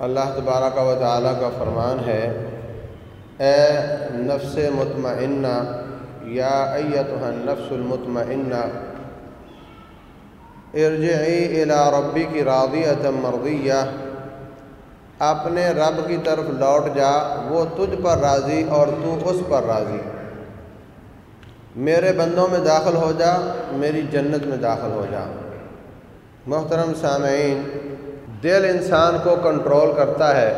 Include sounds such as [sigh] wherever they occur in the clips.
اللہ تبارہ کا و تعالیٰ کا فرمان ہے، اے نفس مطمئنہ، یا ایتها النفس المطمئنہ، ارجعی الى ربی کی راضیت مرضیہ اپنے رب کی طرف لوٹ جا، وہ تجھ پر راضی اور تو اس پر راضی۔ میرے بندوں میں داخل ہو جا، میری جنت میں داخل ہو جا۔ محترم سامعین دل انسان کو کنٹرول کرتا ہے،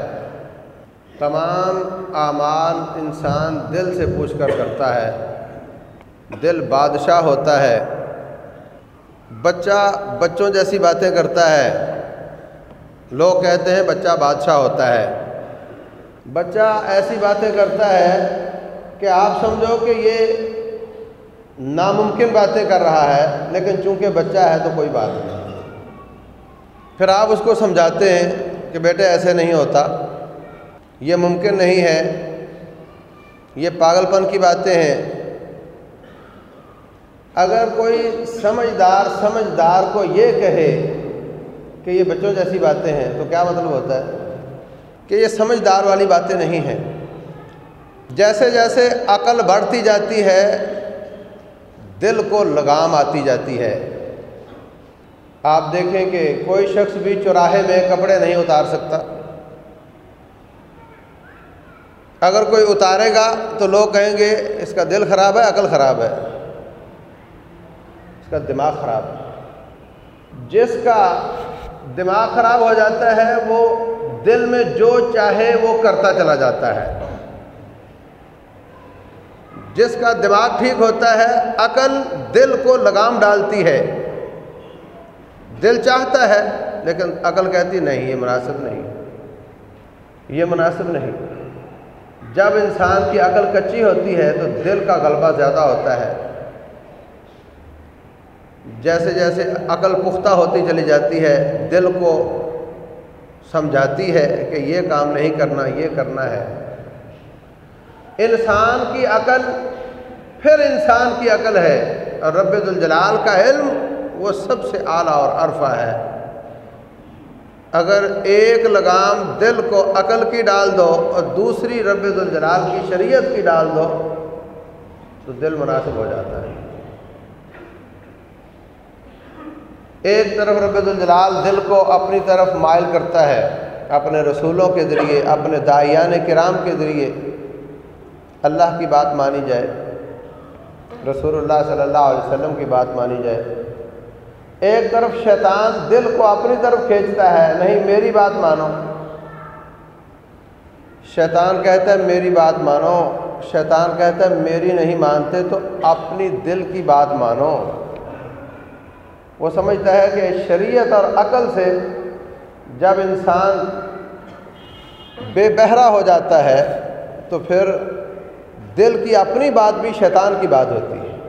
تمام اعمال انسان دل سے پوچھ کر کرتا ہے۔ دل بادشاہ ہوتا ہے۔ بچہ بچوں جیسی باتیں کرتا ہے۔ لوگ کہتے ہیں بچہ بادشاہ ہوتا ہے۔ بچہ ایسی باتیں کرتا ہے کہ آپ سمجھو کہ یہ ناممکن باتیں کر رہا ہے، لیکن چونکہ بچہ ہے تو کوئی بات نہیں۔ پھر آپ اس کو سمجھاتے ہیں کہ بیٹے ایسے نہیں ہوتا، یہ ممکن نہیں ہے، یہ پاگل پن کی باتیں ہیں۔ اگر کوئی سمجھدار سمجھدار کو یہ کہے کہ یہ بچوں جیسی باتیں ہیں، تو کیا مطلب ہوتا ہے؟ کہ یہ سمجھدار والی باتیں نہیں ہیں۔ جیسے جیسے عقل بڑھتی جاتی ہے، دل کو لگام آتی جاتی ہے۔ آپ دیکھیں کہ کوئی شخص بھی چوراہے میں کپڑے نہیں اتار سکتا۔ اگر کوئی اتارے گا تو لوگ کہیں گے، اس کا دل خراب ہے، عقل خراب ہے۔ اس کا دماغ خراب ہے۔ جس کا دماغ خراب ہو جاتا ہے، وہ دل میں جو چاہے وہ کرتا چلا جاتا ہے۔ جس کا دماغ ٹھیک ہوتا ہے، عقل دل کو لگام ڈالتی ہے۔ دل چاہتا ہے، لیکن عقل کہتی نہیں، یہ مناسب نہیں۔ یہ مناسب نہیں۔ جب انسان کی عقل کچی ہوتی ہے تو دل کا غلبہ زیادہ ہوتا ہے۔ جیسے جیسے عقل پختہ ہوتی چلی جاتی ہے، دل کو سمجھاتی ہے کہ یہ کام نہیں کرنا، یہ کرنا ہے۔ انسان کی عقل پھر انسان کی عقل ہے۔ اور رب الجلال کا علم وہ سب سے اعلیٰ اور عرفہ ہے۔ اگر ایک لگام دل کو عقل کی ڈال دو اور دوسری رب الجلال کی شریعت کی ڈال دو، تو دل مناسب ہو جاتا ہے۔ ایک طرف رب الجلال دل کو اپنی طرف مائل کرتا ہے، اپنے رسولوں کے ذریعے، اپنے دائیان کرام کے ذریعے۔ اللہ کی بات مانی جائے، رسول اللہ صلی اللہ علیہ وسلم کی بات مانی جائے۔ ایک طرف شیطان دل کو اپنی طرف کھینچتا ہے، نہیں، میری بات مانو۔ شیطان کہتا ہے، میری بات مانو۔ شیطان کہتا ہے، میری نہیں مانتے، تو اپنی دل کی بات مانو۔ وہ سمجھتا ہے کہ شریعت اور عقل سے جب انسان بے بہرا ہو جاتا ہے، تو پھر دل کی اپنی بات بھی شیطان کی بات ہوتی ہے۔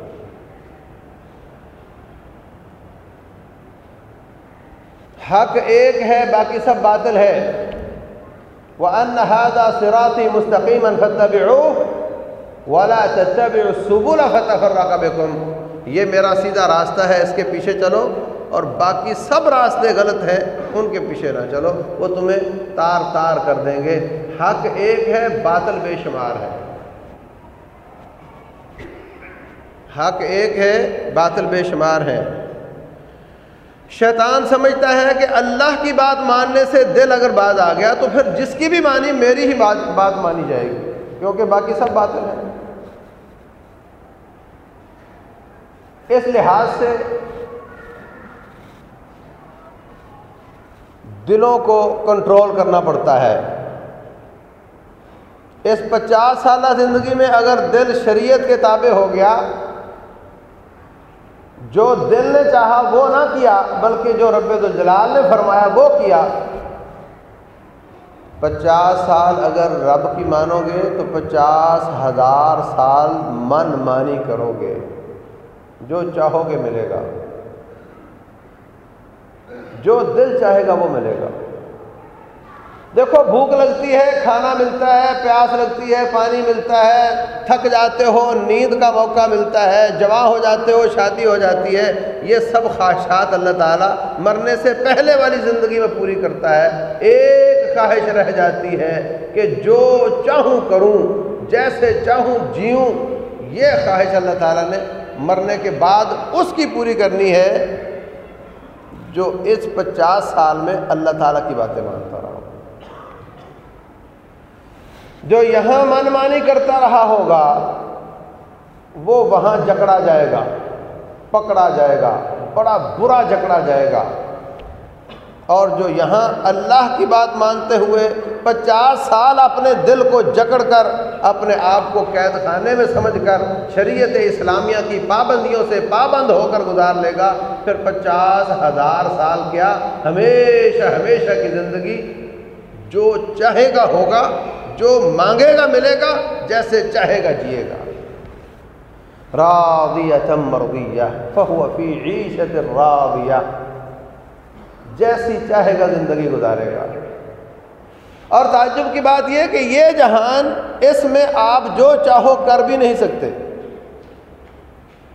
حق ایک ہے، باقی سب باطل ہے۔ وہ انحاظہ سراتی مستقیم فتب ولا تب سبول فتح الرقب یہ میرا سیدھا راستہ ہے، اس کے پیچھے چلو۔ اور باقی سب راستے غلط ہیں، ان کے پیچھے نہ چلو۔ وہ تمہیں تار تار کر دیں گے۔ حق ایک ہے، باطل بے شمار ہے۔ حق ایک ہے، باطل بے شمار ہے۔ شیطان سمجھتا ہے کہ اللہ کی بات ماننے سے دل اگر بات آ گیا تو پھر جس کی بھی مانی میری ہی بات بات مانی جائے گی، کیونکہ باقی سب باطل ہیں۔ اس لحاظ سے دلوں کو کنٹرول کرنا پڑتا ہے۔ اس پچاس سالہ زندگی میں اگر دل شریعت کے تابع ہو گیا جو دل نے چاہا وہ نہ کیا، بلکہ جو رب الجلال نے فرمایا وہ کیا۔ پچاس سال اگر رب کی مانو گے تو پچاس ہزار سال من مانی کرو گے۔ جو چاہو گے ملے گا۔ جو دل چاہے گا وہ ملے گا۔ دیکھو، بھوک لگتی ہے، کھانا ملتا ہے، پیاس لگتی ہے، پانی ملتا ہے، تھک جاتے ہو، نیند کا موقع ملتا ہے جواں ہو جاتے ہو، شادی ہو جاتی ہے، یہ سب خواہشات اللہ تعالیٰ مرنے سے پہلے والی زندگی میں پوری کرتا ہے۔ ایک ایک خواہش رہ جاتی ہے کہ جو چاہوں کروں، جیسے چاہوں جیوں، یہ خواہش اللہ تعالیٰ نے مرنے کے بعد اس کی پوری کرنی ہے جو اس پچاس سال میں اللہ تعالیٰ کی باتیں مانتا رہا ہوں جو یہاں من مانی کرتا رہا ہوگا، وہ وہاں جکڑا جائے گا، پکڑا جائے گا، بڑا برا جکڑا جائے گا۔ اور جو یہاں اللہ کی بات مانتے ہوئے پچاس سال اپنے دل کو جکڑ کر، اپنے آپ کو قید خانے میں سمجھ کر، شریعت اسلامیہ کی پابندیوں سے پابند ہو کر گزار لے گا، پھر پچاس ہزار سال کیا ہمیشہ ہمیشہ کی زندگی جو چاہے گا ہوگا۔ جو مانگے گا ملے گا، جیسے چاہے گا جیے گا۔ راضیہ مرضیہ، فہو فی عیشت راضیہ۔ جیسی چاہے گا زندگی گزارے گا۔ اور تعجب کی بات یہ کہ یہ جہان اس میں آپ جو چاہو کر بھی نہیں سکتے۔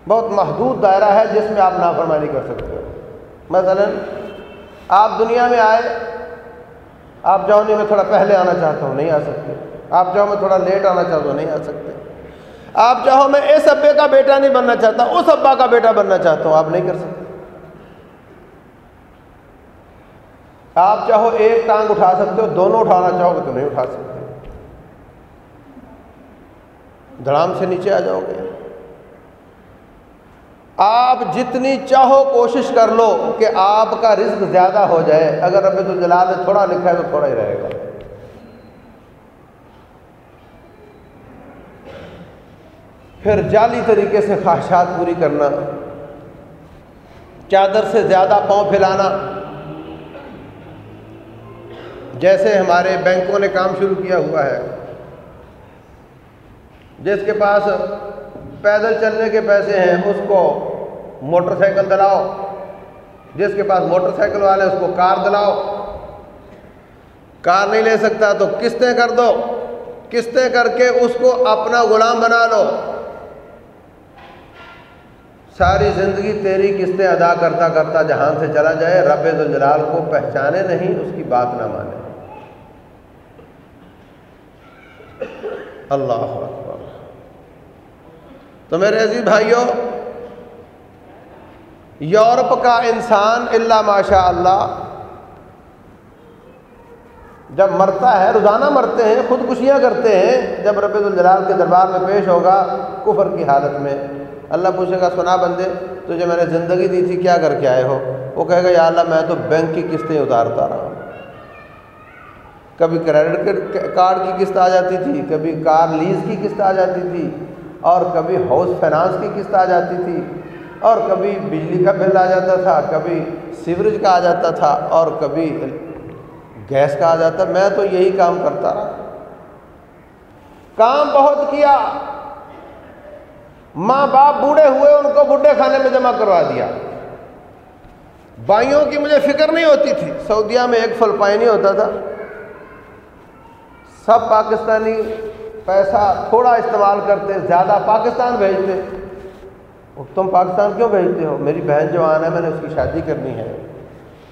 بہت محدود دائرہ ہے جس میں آپ نافرمانی کر سکتے ہو۔ مثلا آپ دنیا میں آئے آپ جاؤ نہیں، میں تھوڑا پہلے آنا چاہتا ہوں، نہیں آ سکتے۔ آپ جاؤ، میں تھوڑا لیٹ آنا چاہتا ہوں، نہیں آ سکتے۔ آپ چاہو میں اس ابے کا بیٹا نہیں بننا چاہتا، اس ابا کا بیٹا بننا چاہتا ہوں، آپ نہیں کر سکتے۔ آپ چاہو ایک ٹانگ اٹھا سکتے ہو، دونوں اٹھانا چاہو گے تو نہیں اٹھا سکتے۔ دھڑام سے نیچے آ جاؤ گے۔ آپ جتنی چاہو کوشش کر لو کہ آپ کا رزق زیادہ ہو جائے۔ اگر رب الجلال نے تھوڑا لکھا ہے تو تھوڑا ہی رہے گا۔ پھر جعلی طریقے سے خواہشات پوری کرنا۔ چادر سے زیادہ پاؤں پھیلانا۔ جیسے ہمارے بینکوں نے کام شروع کیا ہوا ہے۔ جس کے پاس پیدل چلنے کے پیسے ہیں، اس کو موٹر سائیکل دلاؤ، جس کے پاس موٹر سائیکل والے اس کو کار دلاؤ۔ کار نہیں لے سکتا تو قسطیں کر دو۔ قسطیں کر کے اس کو اپنا غلام بنا لو۔ ساری زندگی تیری قسطیں ادا کرتا کرتا جہان سے چلا جائے، رب الجلال کو پہچانے نہیں، اس کی بات نہ مانے۔ اللہ اکبر۔ تو میرے عزیز بھائیوں یورپ کا انسان اللہ ماشاء اللہ جب مرتا ہے، روزانہ مرتے ہیں، خودکشیاں کرتے ہیں، جب رب الجلال کے دربار میں پیش ہوگا کفر کی حالت میں۔ اللہ پوچھے گا سنا بندے تو جو میں نے زندگی دی تھی، کیا کر کے آئے ہو؟ وہ کہے گا، یا اللہ، میں تو بینک کی قسطیں اتارتا رہا ہوں۔ کبھی کریڈٹ کارڈ کی قسط آ جاتی تھی، کبھی کار لیز کی قسط آ جاتی تھی، اور کبھی ہاؤس فائنانس کی قسط آ جاتی تھی۔ اور کبھی بجلی کا بل آ جاتا تھا، کبھی سیوریج کا آ جاتا تھا اور کبھی گیس کا آ جاتا۔ میں تو یہی کام کرتا رہا۔ کام بہت کیا۔ ماں باپ بوڑھے ہوئے، ان کو بڈھے کھانے میں جمع کروا دیا۔ بھائیوں کی مجھے فکر نہیں ہوتی تھی۔ سعودیہ میں ایک فلپائنی ہوتا تھا۔ سب پاکستانی پیسہ تھوڑا استعمال کرتے، زیادہ پاکستان بھیجتے۔ تم پاکستان کیوں بھیجتے ہو؟ میری بہن جو آنا ہے، میں نے اس کی شادی کرنی ہے۔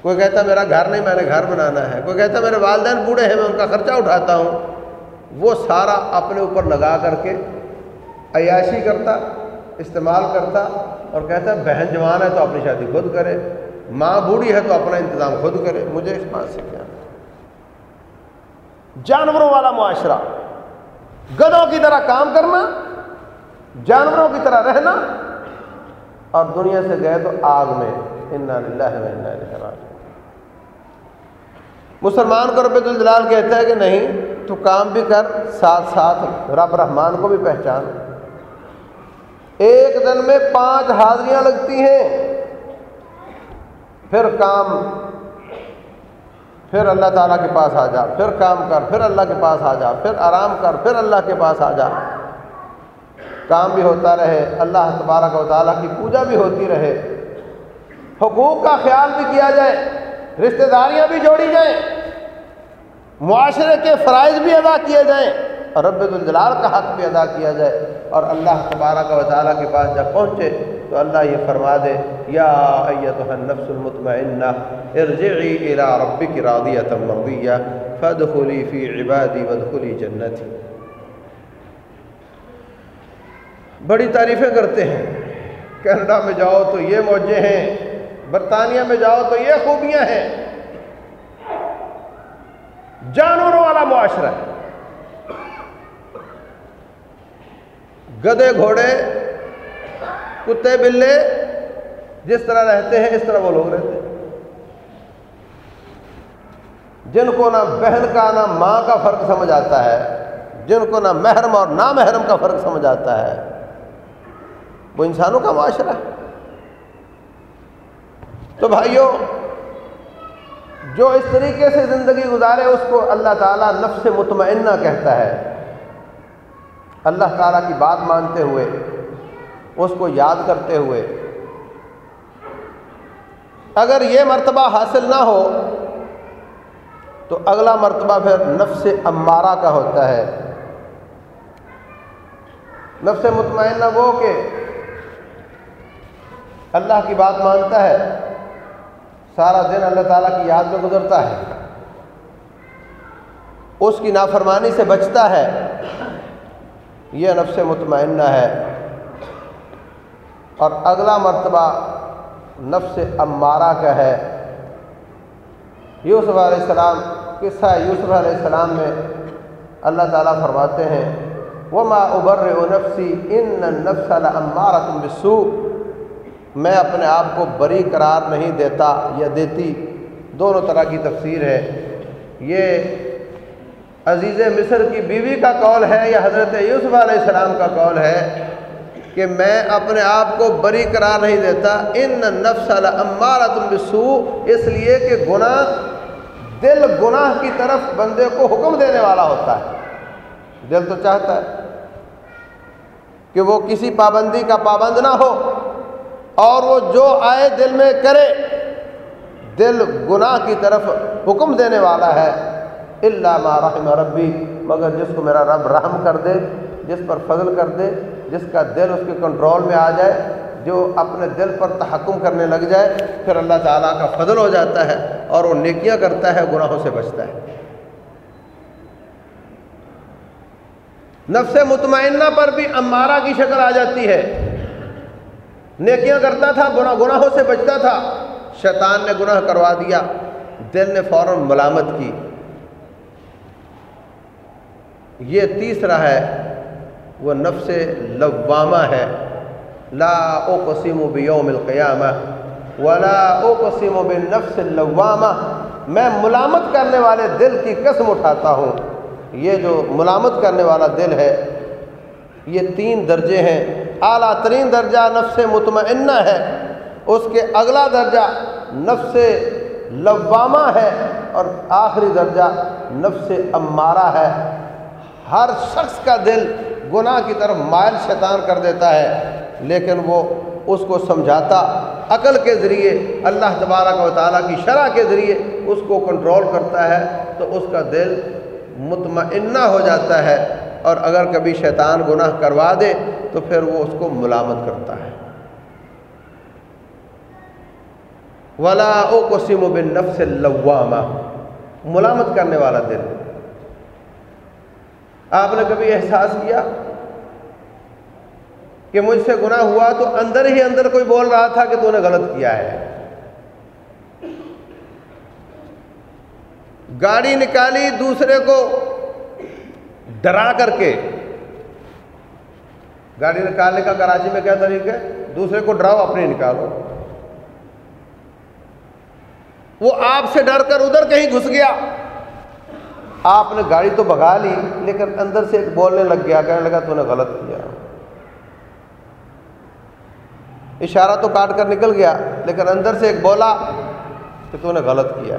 کوئی کہتا میرا گھر نہیں، میں نے گھر بنانا ہے۔ کوئی کہتا میرے والدین بوڑھے ہیں، میں ان کا خرچہ اٹھاتا ہوں۔ وہ سارا اپنے اوپر لگا کر کے عیاشی کرتا، استعمال کرتا اور کہتا ہے، بہن جوان ہے تو اپنی شادی خود کرے، ماں بوڑھی ہے تو اپنا انتظام خود کرے۔ مجھے اس بات سے کیا؟ جانوروں والا معاشرہ۔ گدوں کی طرح کام کرنا، جانوروں کی طرح رہنا اور دنیا سے گئے تو آگ میں مسلمان کو رب الجلال کہتا ہے کہ نہیں، تو کام بھی کر، ساتھ ساتھ رب رحمان کو بھی پہچان۔ ایک دن میں پانچ حاضریاں لگتی ہیں۔ پھر کام، پھر اللہ تعالیٰ کے پاس آ جا، پھر کام کر، پھر اللہ کے پاس آ جا، پھر آرام کر، پھر اللہ کے پاس آ جا۔ کام بھی ہوتا رہے، اللہ تبارک و تعالیٰ کی پوجا بھی ہوتی رہے۔ حقوق کا خیال بھی کیا جائے، رشتہ داریاں بھی جوڑی جائیں، معاشرے کے فرائض بھی ادا کیے جائیں، اور رب الجلال کا حق بھی ادا کیا جائے۔ اور اللہ تبارہ کا وطالعہ کے پاس جب پہنچے تو اللہ یہ فرما دے، یا ایتها النفس المطمئنہ، ارجعی الى ربک راضیت مرضیہ، فادخلی فی عبادی وادخلی جنتی۔ بڑی تعریفیں کرتے ہیں۔ کینیڈا میں جاؤ تو یہ موجے ہیں، برطانیہ میں جاؤ تو یہ خوبیاں ہیں۔ جانوروں والا معاشرہ ہے۔ گدے گھوڑے، کتے بلے، جس طرح رہتے ہیں اس طرح وہ لوگ رہتے ہیں۔ جن کو نہ بہن کا، نہ ماں کا فرق سمجھ آتا ہے، جن کو نہ محرم اور نہ محرم کا فرق سمجھ آتا ہے وہ انسانوں کا معاشرہ ہے۔ تو بھائیوں جو اس طریقے سے زندگی گزارے، اس کو اللہ تعالیٰ نفس مطمئنہ کہتا ہے۔ اللہ تعالیٰ کی بات مانتے ہوئے، اس کو یاد کرتے ہوئے۔ اگر یہ مرتبہ حاصل نہ ہو، تو اگلا مرتبہ پھر نفس امارہ کا ہوتا ہے۔ نفس مطمئنہ وہ کہ اللہ کی بات مانتا ہے، سارا دن اللہ تعالیٰ کی یاد میں گزرتا ہے۔ اس کی نافرمانی سے بچتا ہے۔ یہ نفس مطمئنہ ہے۔ اور اگلا مرتبہ نفس امارہ کا ہے۔ یوسف علیہ السلام، قصہ یوسف علیہ السلام میں اللہ تعالیٰ فرماتے ہیں وہ ما ابر و نفسی ان نفس المارہ تم بسو میں اپنے آپ کو بری قرار نہیں دیتا یا دیتی، دونوں طرح کی تفسیر ہے۔ یہ عزیز مصر کی بیوی کا قول ہے یا حضرت یوسف علیہ السلام کا قول ہے کہ میں اپنے آپ کو بری قرار نہیں دیتا۔ ان نفس المارہ تم بسو اس لیے کہ گناہ، دل گناہ کی طرف بندے کو حکم دینے والا ہوتا ہے۔ دل تو چاہتا ہے کہ وہ کسی پابندی کا پابند نہ ہو۔ اور وہ جو آئے دل میں کرے، دل گناہ کی طرف حکم دینے والا ہے۔ اللہ ما رحم ربی، مگر جس کو میرا رب رحم کر دے، جس پر فضل کر دے، جس کا دل اس کے کنٹرول میں آ جائے، جو اپنے دل پر تحکم کرنے لگ جائے، پھر اللہ تعالیٰ کا فضل ہو جاتا ہے اور وہ نیکیاں کرتا ہے، گناہوں سے بچتا ہے۔ نفس مطمئنہ پر بھی امارہ کی شکل آ جاتی ہے۔ نیکیاں کرتا تھا، گناہ گناہوں سے بچتا تھا۔ شیطان نے گناہ کروا دیا۔ دل نے فوراً ملامت کی۔ یہ تیسرا ہے، وہ نفس لوامہ ہے۔ لا اقسم بیوم القیامہ۔ ولا اقسم بالنفس اللوامہ۔ میں ملامت کرنے والے دل کی قسم اٹھاتا ہوں۔ یہ جو ملامت کرنے والا دل ہے، یہ تین درجے ہیں۔ اعلیٰ ترین درجہ نفس مطمئنہ ہے۔ اس کے اگلا درجہ نفس لوامہ ہے اور آخری درجہ نفس امارہ ہے۔ ہر شخص کا دل گناہ کی طرف مائل شیطان کر دیتا ہے، لیکن وہ اس کو سمجھاتا، عقل کے ذریعے، اللہ تبارک و تعالیٰ کی شرح کے ذریعے اس کو کنٹرول کرتا ہے تو اس کا دل مطمئنہ ہو جاتا ہے۔ اور اگر کبھی شیطان گناہ کروا دے تو پھر وہ اس کو ملامت کرتا ہے۔ ولا او قسم و بن نفس لوامہ ملامت کرنے والا دل۔ آپ نے کبھی احساس کیا کہ مجھ سے گناہ ہوا تو اندر ہی اندر کوئی بول رہا تھا کہ تو نے غلط کیا ہے؟ گاڑی نکالی دوسرے کو ڈرا کر کے گاڑی نکالنے کا کراچی میں کیا طریقہ ہے؟ دوسرے کو ڈراؤ، اپنی نکالو۔ وہ آپ سے ڈر کر ادھر کہیں گھس گیا۔ آپ نے گاڑی تو بگا لی، لیکن اندر سے ایک بولنے لگ گیا، کہنے لگا، تو نے غلط کیا۔ اشارہ تو کاٹ کر نکل گیا، لیکن اندر سے ایک بولا کہ تو نے غلط کیا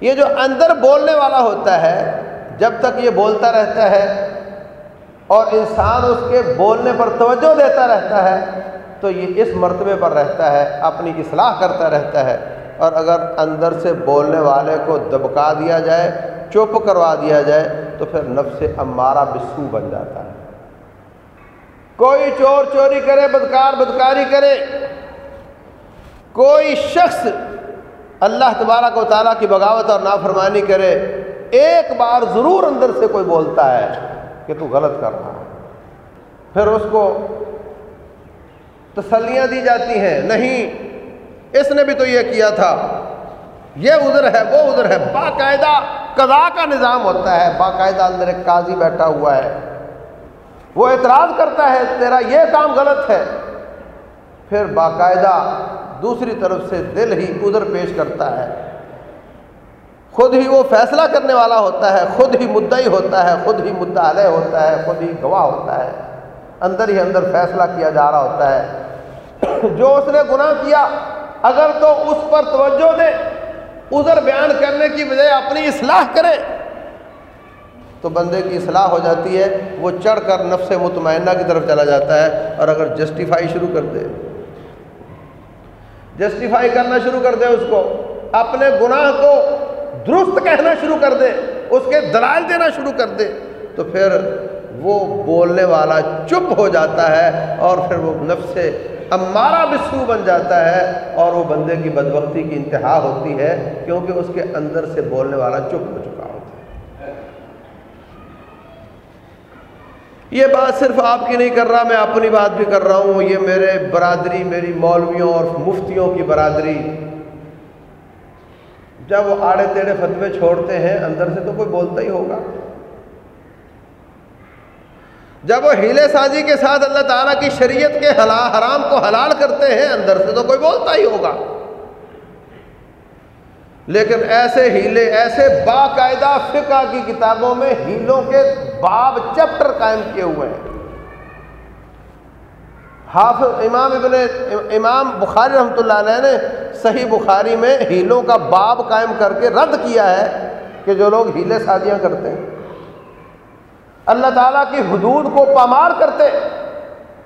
یہ جو اندر بولنے والا ہوتا ہے جب تک یہ بولتا رہتا ہے اور انسان اس کے بولنے پر توجہ دیتا رہتا ہے، تو یہ اس مرتبے پر رہتا ہے، اپنی اصلاح کرتا رہتا ہے۔ اور اگر اندر سے بولنے والے کو دبکا دیا جائے، چپ کروا دیا جائے، تو پھر نفس امارہ بسو بن جاتا ہے۔ کوئی چور چوری کرے، بدکار بدکاری کرے، کوئی شخص اللہ تبارک و تعالیٰ کی بغاوت اور نافرمانی کرے ایک بار ضرور اندر سے کوئی بولتا ہے کہ تو غلط کر رہا ہے۔ پھر اس کو تسلیاں دی جاتی ہیں، نہیں، اس نے بھی تو یہ کیا تھا، یہ ادھر ہے، وہ ادھر ہے۔ باقاعدہ قضا کا نظام ہوتا ہے، باقاعدہ اندر ایک قاضی بیٹھا ہوا ہے۔ وہ اعتراض کرتا ہے، تیرا یہ کام غلط ہے۔ پھر باقاعدہ دوسری طرف سے دل ہی ادھر پیش کرتا ہے۔ خود ہی وہ فیصلہ کرنے والا ہوتا ہے، خود ہی مدعی ہوتا ہے، خود ہی مدعا علیہ ہوتا ہے، خود ہی گواہ ہوتا ہے۔ اندر ہی اندر فیصلہ کیا جا رہا ہوتا ہے۔ [coughs] جو اس نے گناہ کیا، اگر تو اس پر توجہ دے، ادھر بیان کرنے کی بجائے اپنی اصلاح کرے۔ تو بندے کی اصلاح ہو جاتی ہے، وہ چڑھ کر نفس مطمئنہ کی طرف چلا جاتا ہے اور اگر جسٹیفائی شروع کر دے۔ جسٹیفائی کرنا شروع کر دے اس کو۔ اپنے گناہ کو درست کہنا شروع کر دے، اس کے دلائل دینا شروع کر دے، تو پھر وہ بولنے والا چپ ہو جاتا ہے اور پھر وہ نفس امارہ بسو بن جاتا ہے اور وہ بندے کی بدبختی کی انتہا ہوتی ہے کیونکہ اس کے اندر سے بولنے والا چپ ہو چکا ہوتا ہے۔ یہ بات صرف آپ کی نہیں کر رہا، میں اپنی بات بھی کر رہا ہوں۔ یہ میرے برادری، میری مولویوں اور مفتیوں کی برادری جب وہ آڑے تیڑے فتوے چھوڑتے ہیں، اندر سے تو کوئی بولتا ہی ہوگا۔ جب وہ ہیلے سازی کے ساتھ اللہ تعالیٰ کی شریعت کے حرام کو حلال کرتے ہیں، اندر سے تو کوئی بولتا ہی ہوگا۔ لیکن ایسے ہیلے، ایسے باقاعدہ فقہ کی کتابوں میں ہیلوں کے باب چیپٹر قائم کیے ہوئے ہیں۔ حافظ امام ابن امام بخاری رحمۃ اللہ علیہ نے صحیح بخاری میں ہیلوں کا باب قائم کر کے رد کیا ہے کہ جو لوگ ہیلے سازیاں کرتے ہیں۔ اللہ تعالیٰ کی حدود کو پامار کرتے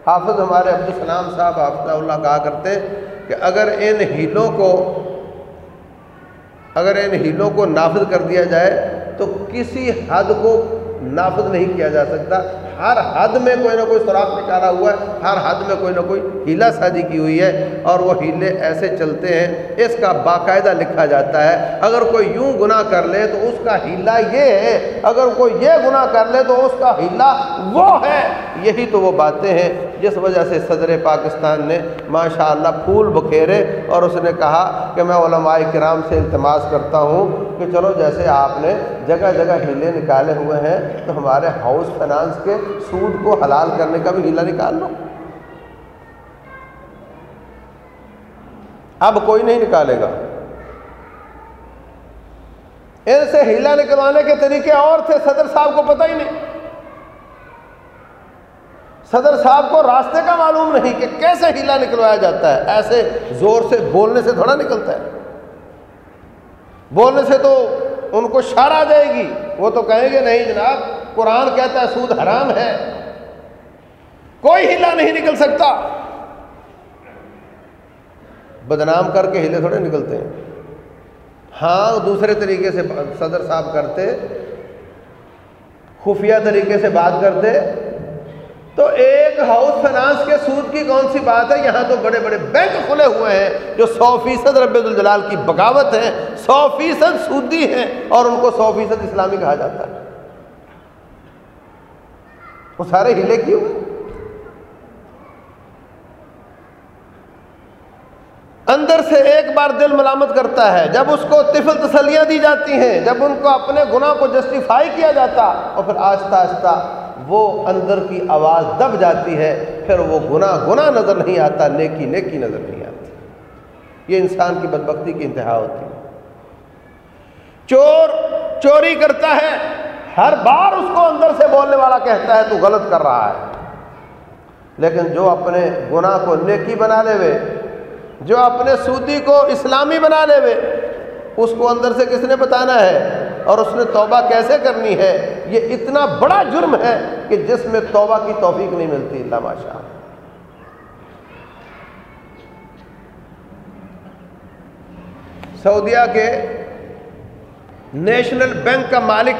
حافظ ہمارے عبدالسلام صاحب حافظ اللہ، کہا کرتے کہ اگر ان ہیلوں کو اگر ان ہیلوں کو نافذ کر دیا جائے تو کسی حد کو نافذ نہیں کیا جا سکتا۔ ہر حد میں کوئی نہ کوئی سوراخ نکالا ہوا ہے، ہر حد میں کوئی نہ کوئی ہیلا سازی کی ہوئی ہے اور وہ ہیلے ایسے چلتے ہیں، اس کا باقاعدہ لکھا جاتا ہے۔ اگر کوئی یوں گناہ کر لے تو اس کا ہیلا یہ ہے، اگر کوئی یہ گناہ کر لے تو اس کا ہیلا وہ ہے۔ یہی تو وہ باتیں ہیں۔ جس وجہ سے صدر پاکستان نے ماشاء اللہ پھول بکھیرے اور اس نے کہا کہ میں علماء کرام سے التماس کرتا ہوں کہ چلو جیسے آپ نے جگہ جگہ ہیلے نکالے ہوئے ہیں تو ہمارے ہاؤس فائنانس کے سود کو حلال کرنے کا بھی ہیلا نکال لو۔ اب کوئی نہیں نکالے گا۔ ان سے ہیلا نکلوانے کے طریقے اور تھے، صدر صاحب کو پتہ ہی نہیں۔ صدر صاحب کو راستے کا معلوم نہیں کہ کیسے ہیلا نکلوایا جاتا ہے۔ ایسے زور سے بولنے سے تھوڑا نکلتا ہے۔ بولنے سے تو ان کو شار آ جائے گی۔ وہ تو کہیں گے نہیں جناب، قرآن کہتا ہے سود حرام ہے۔ کوئی ہلا نہیں نکل سکتا۔ بدنام کر کے ہلے تھوڑے نکلتے ہیں۔ ہاں دوسرے طریقے سے صدر صاحب کرتے، خفیہ طریقے سے بات کرتے۔ تو ایک ہاؤس فائنانس کے سود کی کون سی بات ہے؟ یہاں تو بڑے بڑے بینک کھلے ہوئے ہیں جو سو فیصد رب الجلال کی بغاوت ہے سو فیصد سودی ہیں اور ان کو سو فیصد اسلامی کہا جاتا ہے۔ وہ سارے ہلے کیوں اندر سے ایک بار دل ملامت کرتا ہے، جب اس کو طفل تسلیاں دی جاتی ہیں، جب ان کو اپنے گناہ کو جسٹیفائی کیا جاتا اور پھر آہستہ آہستہ وہ اندر کی آواز دب جاتی ہے، پھر وہ گناہ گناہ نظر نہیں آتا، نیکی نیکی نظر نہیں آتی۔ یہ انسان کی بدبختی کی انتہا ہوتی ہے۔ چور چوری کرتا ہے، ہر بار اس کو اندر سے بولنے والا کہتا ہے، تو غلط کر رہا ہے۔ لیکن جو اپنے گناہ کو نیکی بنا لے وے، جو اپنے سودی کو اسلامی بنا لے وے، اس کو اندر سے کس نے بتانا ہے؟ اور اس نے توبہ کیسے کرنی ہے؟ یہ اتنا بڑا جرم ہے کہ جس میں توبہ کی توفیق نہیں ملتی اللہ ماشاء سعودیہ کے نیشنل بینک کا مالک،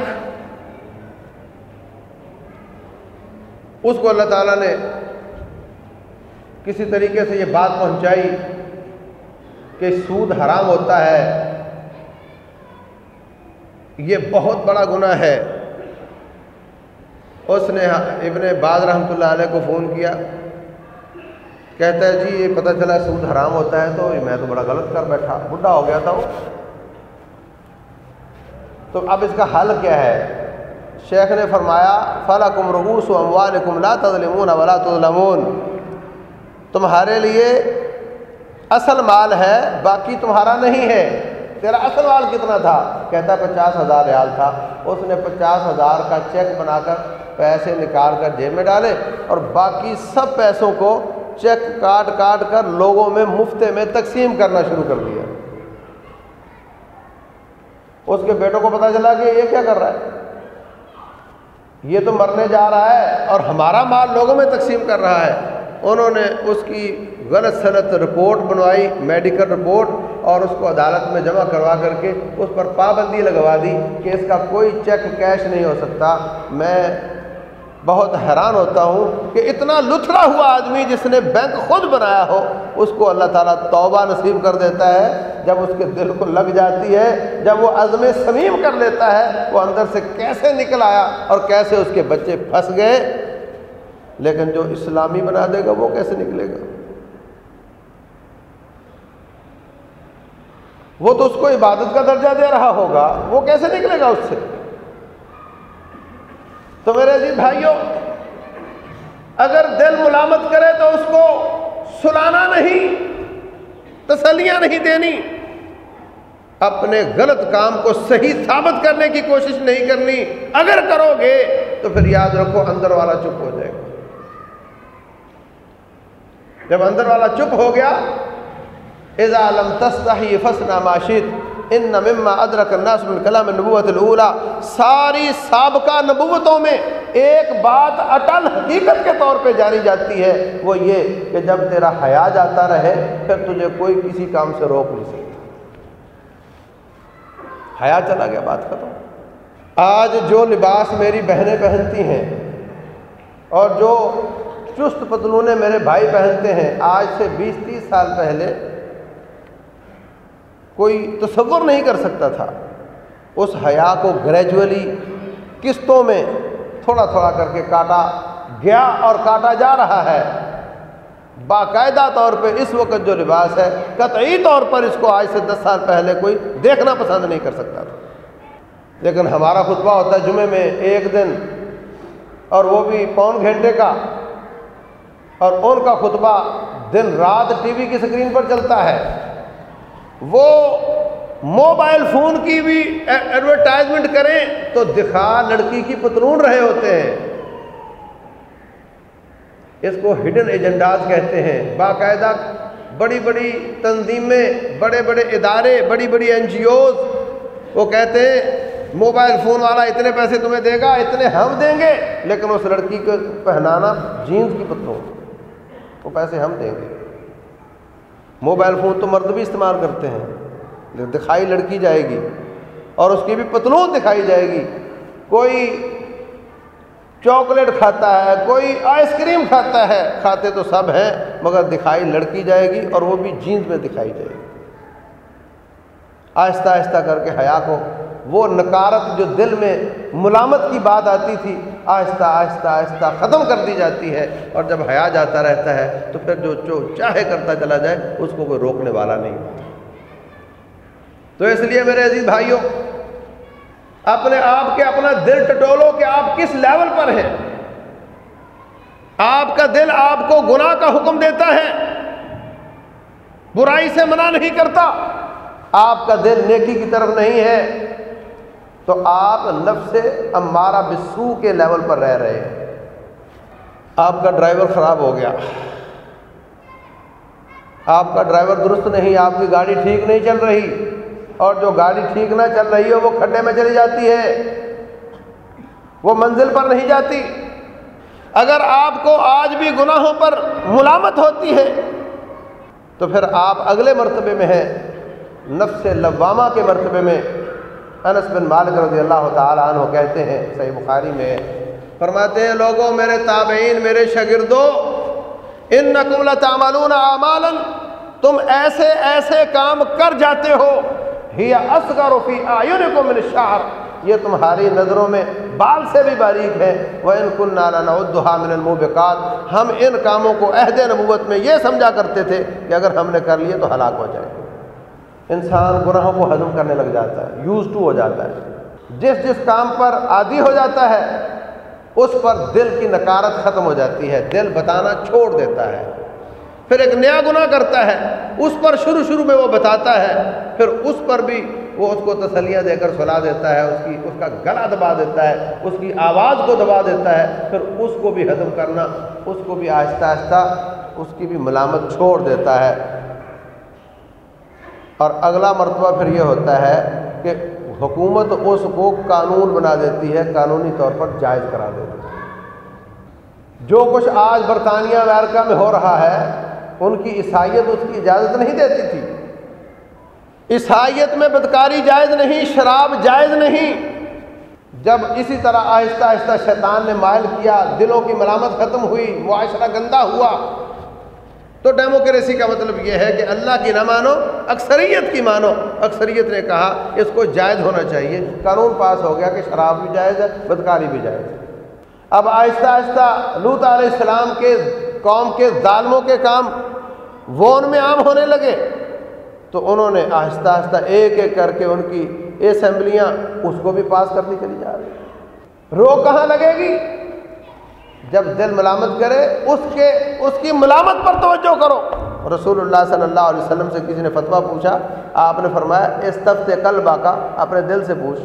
اس کو اللہ تعالیٰ نے کسی طریقے سے یہ بات پہنچائی کہ سود حرام ہوتا ہے۔ یہ بہت بڑا گناہ ہے۔ اس نے ابن باز رحمۃ اللہ علیہ کو فون کیا، کہتا ہے جی یہ پتہ چلا سود حرام ہوتا ہے، تو میں تو بڑا غلط کر بیٹھا، بڈھا ہو گیا تھا وہ۔ تو اب اس کا حل کیا ہے؟ شیخ نے فرمایا فلا کم ربوس و لا تظلمون ولا تظلمون۔ تمہارے لیے اصل مال ہے، باقی تمہارا نہیں ہے۔ تیرا اصل مال کتنا تھا؟ کہتا پچاس ہزار ریال تھا۔ اس نے پچاس ہزار کا چیک بنا کر پیسے نکال کر جیب میں ڈالے اور باقی سب پیسوں کو چیک کاٹ کاٹ کر لوگوں میں مفتے میں تقسیم کرنا شروع کر دیا۔ اس کے بیٹوں کو پتا چلا کہ یہ کیا کر رہا ہے؟ یہ تو مرنے جا رہا ہے اور ہمارا مال لوگوں میں تقسیم کر رہا ہے۔ انہوں نے اس کی غلط صنعت رپورٹ بنوائی، میڈیکل رپورٹ اور اس کو عدالت میں جمع کروا کر کے اس پر پابندی لگوا دی کہ اس کا کوئی چیک کیش نہیں ہو سکتا۔ میں بہت حیران ہوتا ہوں کہ اتنا لتھڑا ہوا آدمی جس نے بینک خود بنایا ہو، اس کو اللہ تعالیٰ توبہ نصیب کر دیتا ہے۔ جب اس کے دل کو لگ جاتی ہے، جب وہ عزم سمیم کر لیتا ہے، وہ اندر سے کیسے نکل آیا اور کیسے اس کے بچے پھنس گئے؟ لیکن جو اسلامی بنا دے گا، وہ کیسے نکلے گا؟ وہ تو اس کو عبادت کا درجہ دے رہا ہوگا، وہ کیسے نکلے گا اس سے؟ تو میرے عزیز بھائیوں اگر دل ملامت کرے تو اس کو سلانا نہیں، تسلیاں نہیں دینی۔ اپنے غلط کام کو صحیح ثابت کرنے کی کوشش نہیں کرنی۔ اگر کرو گے تو پھر یاد رکھو اندر والا چپ ہو جائے گا۔ جب اندر والا چپ ہو گیا، اذا لم تستحی فسنا معاشت ان مما ادرک الناس من کلام نبوت الاولا ساری سابقہ نبوتوں میں ایک بات اٹل حقیقت کے طور پہ جاری جاتی ہے وہ یہ کہ جب تیرا حیا جاتا رہے پھر تجھے کوئی کسی کام سے روک نہیں سکتا حیا چلا گیا بات ختم آج جو لباس میری بہنیں پہنتی ہیں اور جو چست پتلونے میرے بھائی پہنتے ہیں، آج سے بیس تیس سال پہلے کوئی تصور نہیں کر سکتا تھا۔ اس حیا کو گریجولی قسطوں میں تھوڑا تھوڑا کر کے کاٹا گیا اور کاٹا جا رہا ہے۔ باقاعدہ طور پہ اس وقت جو لباس ہے، قطعی طور پر اس کو آج سے دس سال پہلے کوئی دیکھنا پسند نہیں کر سکتا تھا۔ لیکن ہمارا خطبہ ہوتا ہے جمعے میں ایک دن اور وہ بھی پون گھنٹے کا۔ اور ان کا خطبہ دن رات ٹی وی کی اسکرین پر چلتا ہے۔ وہ موبائل فون کی بھی ایڈورٹائزمنٹ کریں تو دکھا لڑکی کی پتلون رہے ہوتے ہیں۔ اس کو ہڈن ایجنڈاز کہتے ہیں۔ باقاعدہ بڑی بڑی تنظیمیں، بڑے بڑے ادارے، بڑی بڑی این جی اوز وہ کہتے ہیں، موبائل فون والا اتنے پیسے تمہیں دے گا، اتنے ہم دیں گے، لیکن اس لڑکی کو پہنانا جینس کی پتلوں وہ پیسے ہم دیں گے۔ موبائل فون تو مرد بھی استعمال کرتے ہیں دکھائی لڑکی جائے گی اور اس کی بھی پتلون دکھائی جائے گی۔ کوئی چاکلیٹ کھاتا ہے، کوئی آئس کریم کھاتا ہے، کھاتے تو سب ہیں، مگر دکھائی لڑکی جائے گی اور وہ بھی جینس میں دکھائی جائے گی۔ آہستہ آہستہ کر کے حیا کو وہ نکارت جو دل میں ملامت کی بات آتی تھی، آہستہ آہستہ آہستہ ختم کر دی جاتی ہے۔ اور جب حیا جاتا رہتا ہے، تو پھر جو جو چاہے کرتا چلا جائے، اس کو کوئی روکنے والا نہیں۔ تو اس لیے میرے عزیز بھائیوں، اپنے آپ کے، اپنا دل ٹٹولو کہ آپ کس لیول پر ہیں؟ آپ کا دل آپ کو گناہ کا حکم دیتا ہے، برائی سے منع نہیں کرتا۔ آپ کا دل نیکی کی طرف نہیں ہے۔ تو آپ نفس امارہ بسو کے لیول پر رہ رہے ہیں۔ آپ کا ڈرائیور خراب ہو گیا۔ آپ کا ڈرائیور درست نہیں، آپ کی گاڑی ٹھیک نہیں چل رہی۔ اور جو گاڑی ٹھیک نہ چل رہی ہے وہ کھڈے میں چلی جاتی ہے۔ وہ منزل پر نہیں جاتی۔ اگر آپ کو آج بھی گناہوں پر ملامت ہوتی ہے، تو پھر آپ اگلے مرتبے میں ہیں۔ نفس لوامہ کے مرتبے میں انس بن مالک رضی اللہ تعالیٰ عنہ کہتے ہیں، صحیح بخاری میں، فرماتے ہیں، لوگوں، میرے تابعین، میرے شاگردوں ان نقل تعملون اعمالا، تم ایسے ایسے کام کر جاتے ہو، ہی اصغر فی اعینکم من الشعر، یہ تمہاری نظروں میں بال سے بھی باریک ہے وہ ان کن نالا من الموبقات، ہم ان کاموں کو عہد نبوت میں یہ سمجھا کرتے تھے کہ اگر ہم نے کر لیے تو ہلاک ہو جائے۔ انسان گناہوں کو ہضم کرنے لگ جاتا ہے، یوز ٹو ہو جاتا ہے۔ جس جس کام پر عادی ہو جاتا ہے، اس پر دل کی نکارت ختم ہو جاتی ہے، دل بتانا چھوڑ دیتا ہے۔ پھر ایک نیا گناہ کرتا ہے، اس پر شروع شروع میں وہ بتاتا ہے، پھر اس پر بھی وہ اس کو تسلیاں دے کر سلا دیتا ہے، اس کی، اس کا گلا دبا دیتا ہے، اس کی آواز کو دبا دیتا ہے، پھر اس کو بھی ختم کرنا، اس کو بھی آہستہ آہستہ اس کی بھی ملامت چھوڑ دیتا ہے۔ اور اگلا مرتبہ پھر یہ ہوتا ہے کہ حکومت اس کو قانون بنا دیتی ہے، قانونی طور پر جائز کرا دیتی ہے۔ جو کچھ آج برطانیہ، امریکہ میں ہو رہا ہے، ان کی عیسائیت اس کی اجازت نہیں دیتی تھی۔ عیسائیت میں بدکاری جائز نہیں، شراب جائز نہیں۔ جب اسی طرح آہستہ آہستہ شیطان نے مائل کیا، دلوں کی ملامت ختم ہوئی، معاشرہ گندہ ہوا۔ تو ڈیموکریسی کا مطلب یہ ہے کہ اللہ کی نہ مانو، اکثریت کی مانو۔ اکثریت نے کہا اس کو جائز ہونا چاہیے۔ قانون پاس ہو گیا کہ شراب بھی جائز ہے، بدکاری بھی جائز ہے۔ اب آہستہ آہستہ لوت علیہ السلام کے قوم کے ظالموں کے کام وون میں عام ہونے لگے۔ تو انہوں نے آہستہ آہستہ ایک ایک کر کے ان کی اسمبلیاں اس کو بھی پاس کرنی چلی جا رہی رو کہاں لگے گی؟ جب دل ملامت کرے، اس کے، اس کی ملامت پر توجہ کرو۔ رسول اللہ صلی اللہ علیہ وسلم سے کسی نے فتویٰ پوچھا، آپ نے فرمایا اس تفت قلب کا اپنے دل سے پوچھ۔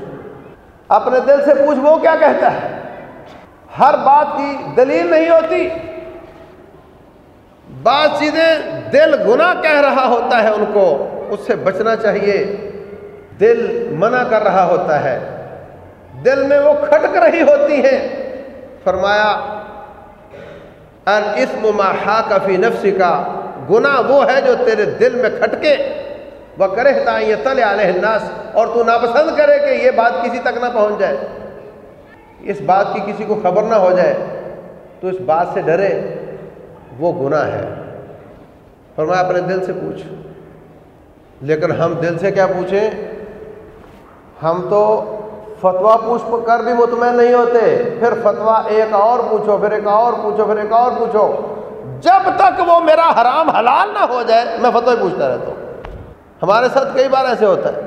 اپنے دل سے پوچھ، وہ کیا کہتا ہے؟ ہر بات کی دلیل نہیں ہوتی۔ بعض چیزیں دل گناہ کہہ رہا ہوتا ہے ان کو، اس سے بچنا چاہیے۔ دل منع کر رہا ہوتا ہے۔ دل میں وہ کھٹک رہی ہوتی ہیں۔ فرمایا الاسم ما حاک فی نفسی کا گناہ وہ ہے جو تیرے دل میں کھٹکے۔ وہ کرے تل علیہ الناس۔ اور تو ناپسند کرے کہ یہ بات کسی تک نہ پہنچ جائے۔ اس بات کی کسی کو خبر نہ ہو جائے۔ تو اس بات سے ڈرے۔ وہ گناہ ہے۔ فرمایا اپنے دل سے پوچھ۔ لیکن ہم دل سے کیا پوچھیں؟ ہم تو فتوا پوچھ کر بھی مطمئن نہیں ہوتے۔ پھر فتوا ایک اور پوچھو، پھر ایک اور پوچھو، پھر ایک اور پوچھو۔ جب تک وہ میرا حرام حلال نہ ہو جائے، میں فتوا پوچھتا رہتا ہوں۔ ہمارے ساتھ کئی بار ایسے ہوتا ہے۔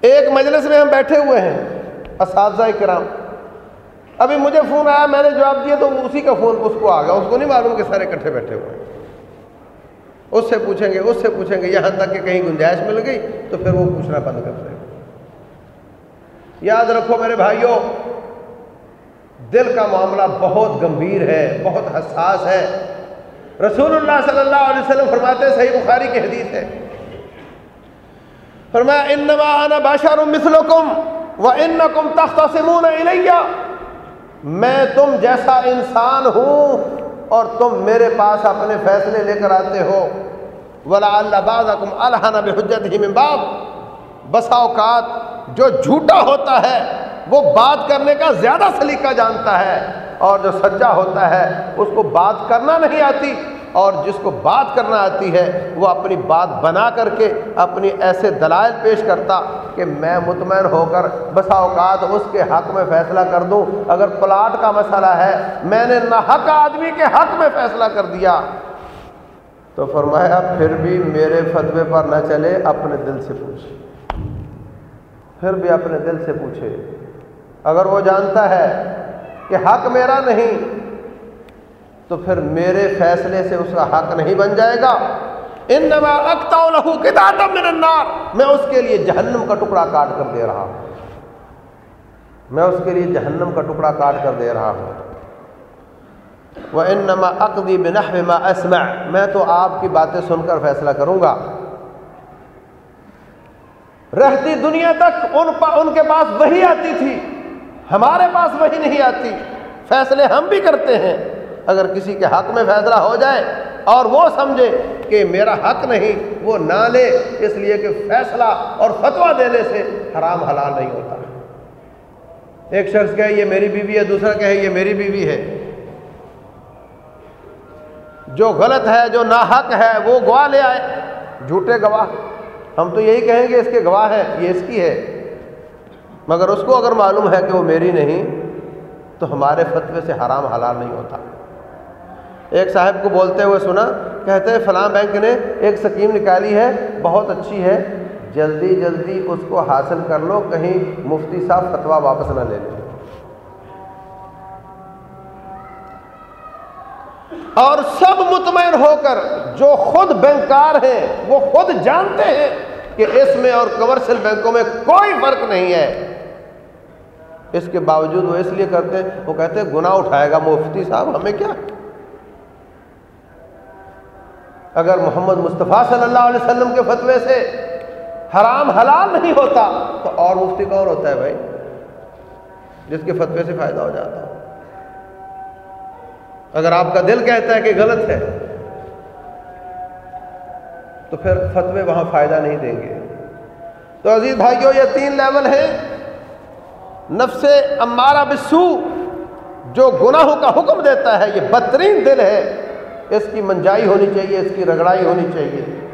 ایک مجلس میں ہم بیٹھے ہوئے ہیں، اساتذہ کرام۔ ابھی مجھے فون آیا، میں نے جواب دیا تو اسی کا فون اس کو آ گیا۔ اس کو نہیں معلوم کہ سارے کٹھے بیٹھے ہوئے ہیں۔ اس سے پوچھیں گے، اس سے پوچھیں گے۔ یہاں تک کہ کہیں گنجائش مل گئی تو پھر وہ پوچھنا بند کر دیں۔ یاد رکھو میرے بھائیوں، دل کا معاملہ بہت گمبھیر ہے، بہت حساس ہے۔ رسول اللہ صلی اللہ علیہ وسلم فرماتے ہیں، صحیح بخاری کی حدیث ہے۔ فرمایا، انما انا بشر مثلکم وانکم تختصمون الی میں تم جیسا انسان ہوں اور تم میرے پاس اپنے فیصلے لے کر آتے ہو۔ ولا اللہ بعضکم الحن بحجتہ من باب بسا اوقات جو جھوٹا ہوتا ہے، وہ بات کرنے کا زیادہ سلیقہ جانتا ہے اور جو سچا ہوتا ہے، اس کو بات کرنا نہیں آتی اور جس کو بات کرنا آتی ہے، وہ اپنی بات بنا کر کے اپنی ایسے دلائل پیش کرتا کہ میں مطمئن ہو کر بسا اوقات اس کے حق میں فیصلہ کر دوں۔ اگر پلاٹ کا مسئلہ ہے، میں نے نہ حق آدمی کے حق میں فیصلہ کر دیا۔ تو فرمایا، پھر بھی میرے فتوے پر نہ چلے، اپنے دل سے پوچھے پھر بھی اپنے دل سے پوچھے، اگر وہ جانتا ہے کہ حق میرا نہیں، تو پھر میرے فیصلے سے اس کا حق نہیں بن جائے گا۔ ان من النار۔ میں اس کے لیے جہنم کا ٹکڑا کاٹ کر دے رہا ہوں۔ میں اس کے لیے جہنم کا ٹکڑا کاٹ کر دے رہا ہوں۔ وہ ان نما اقدی بنحما اسمع میں تو آپ کی باتیں سن کر فیصلہ کروں گا۔ رہتی دنیا تک ان پا ان کے پاس وہی آتی تھی۔ ہمارے پاس وہی نہیں آتی۔ فیصلے ہم بھی کرتے ہیں۔ اگر کسی کے حق میں فیصلہ ہو جائے اور وہ سمجھے کہ میرا حق نہیں، وہ نہ لے، اس لیے کہ فیصلہ اور فتویٰ دینے سے حرام حلال نہیں ہوتا۔ ایک شخص کہے، یہ میری بیوی ہے دوسرا کہے، یہ میری بیوی ہے جو غلط ہے، جو ناحق ہے، وہ گواہ لے آئے۔ جھوٹے گواہ۔ ہم تو یہی کہیں گے اس کے گواہ ہیں، یہ اس کی ہے۔ مگر اس کو اگر معلوم ہے کہ وہ میری نہیں، تو ہمارے فتوے سے حرام حلال نہیں ہوتا۔ ایک صاحب کو بولتے ہوئے سنا، کہتے ہیں فلاں بینک نے ایک سکیم نکالی ہے، بہت اچھی ہے، جلدی جلدی اس کو حاصل کر لو، کہیں مفتی صاحب فتویٰ واپس نہ لے لیں۔ اور سب مطمئن ہو کر جو خود بینکار ہیں، وہ خود جانتے ہیں کہ اس میں اور کمرشل بینکوں میں کوئی فرق نہیں ہے۔ اس کے باوجود وہ اس لیے کرتے ہیں وہ کہتے ہیں، گناہ اٹھائے گا مفتی صاحب، ہمیں کیا؟ اگر محمد مصطفیٰ صلی اللہ علیہ وسلم کے فتوے سے حرام حلال نہیں ہوتا، تو اور مفتی کون ہوتا ہے بھائی؟ جس کے فتوے سے فائدہ ہو جاتا۔ اگر آپ کا دل کہتا ہے کہ غلط ہے، تو پھر فتوے وہاں فائدہ نہیں دیں گے۔ تو عزیز بھائیوں یہ تین لیول ہیں۔ نفس امارہ بسو جو گناہوں کا حکم دیتا ہے، یہ بدترین دل ہے۔ اس کی منجائی ہونی چاہیے، اس کی رگڑائی ہونی چاہیے۔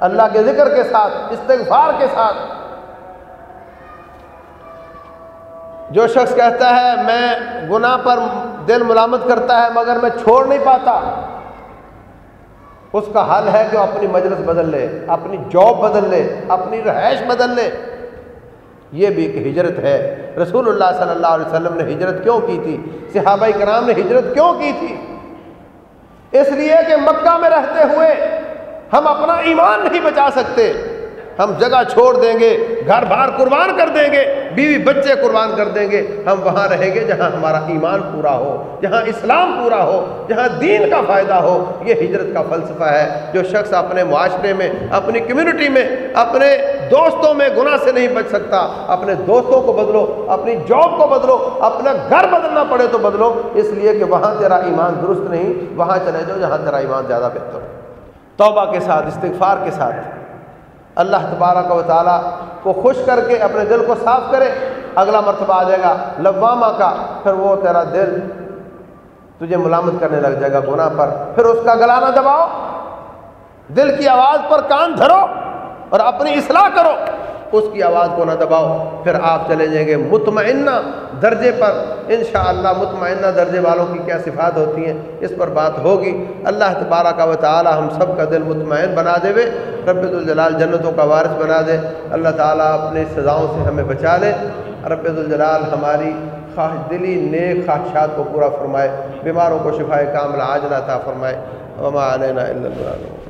اللہ کے ذکر کے ساتھ، استغفار کے ساتھ جو شخص کہتا ہے میں گناہ پر دل ملامت کرتا ہے مگر میں چھوڑ نہیں پاتا، اس کا حل ہے کہ وہ اپنی مجلس بدل لے، اپنی جاب بدل لے، اپنی رہائش بدل لے۔ یہ بھی ایک ہجرت ہے۔ رسول اللہ صلی اللہ علیہ وسلم نے ہجرت کیوں کی تھی؟ صحابہ کرام نے ہجرت کیوں کی تھی؟ اس لیے کہ مکہ میں رہتے ہوئے ہم اپنا ایمان نہیں بچا سکتے۔ ہم جگہ چھوڑ دیں گے، گھر بار قربان کر دیں گے، بیوی بچے قربان کر دیں گے۔ ہم وہاں رہیں گے جہاں ہمارا ایمان پورا ہو، جہاں اسلام پورا ہو، جہاں دین کا فائدہ ہو۔ یہ ہجرت کا فلسفہ ہے۔ جو شخص اپنے معاشرے میں، اپنی کمیونٹی میں، اپنے دوستوں میں گناہ سے نہیں بچ سکتا۔ اپنے دوستوں کو بدلو، اپنی جاب کو بدلو، اپنا گھر بدلنا پڑے تو بدلو۔ اس لیے کہ وہاں تیرا ایمان درست نہیں، وہاں چلے جاؤ جہاں تیرا ایمان زیادہ بہتر ہو۔ توبہ کے ساتھ، استغفار کے ساتھ۔ اللہ تبارک و تعالیٰ کو خوش کر کے اپنے دل کو صاف کرے، اگلا مرتبہ آ جائے گا لبامہ کا، پھر وہ تیرا دل تجھے ملامت کرنے لگ جائے گا گناہ پر۔ پھر اس کا گلا نہ دباؤ، دل کی آواز پر کان دھرو اور اپنی اصلاح کرو۔ اس کی آواز کو نہ دباؤ، پھر آپ چلے جائیں گے مطمئنہ درجے پر۔ انشاءاللہ مطمئنہ درجے والوں کی کیا صفات ہوتی ہیں، اس پر بات ہوگی۔ اللہ تبارہ کا و تعالی ہم سب کا دل مطمئن بنا دے وے۔ رب الجلال جنتوں کا وارث بنا دے۔ اللہ تعالیٰ اپنے سزاؤں سے ہمیں بچا لے۔ رب الجلال ہماری خواہش دلی نیک خواہشات کو پورا فرمائے۔ بیماروں کو شفائے کامل آج نہ تھا فرمائے۔ وما علینا اللہ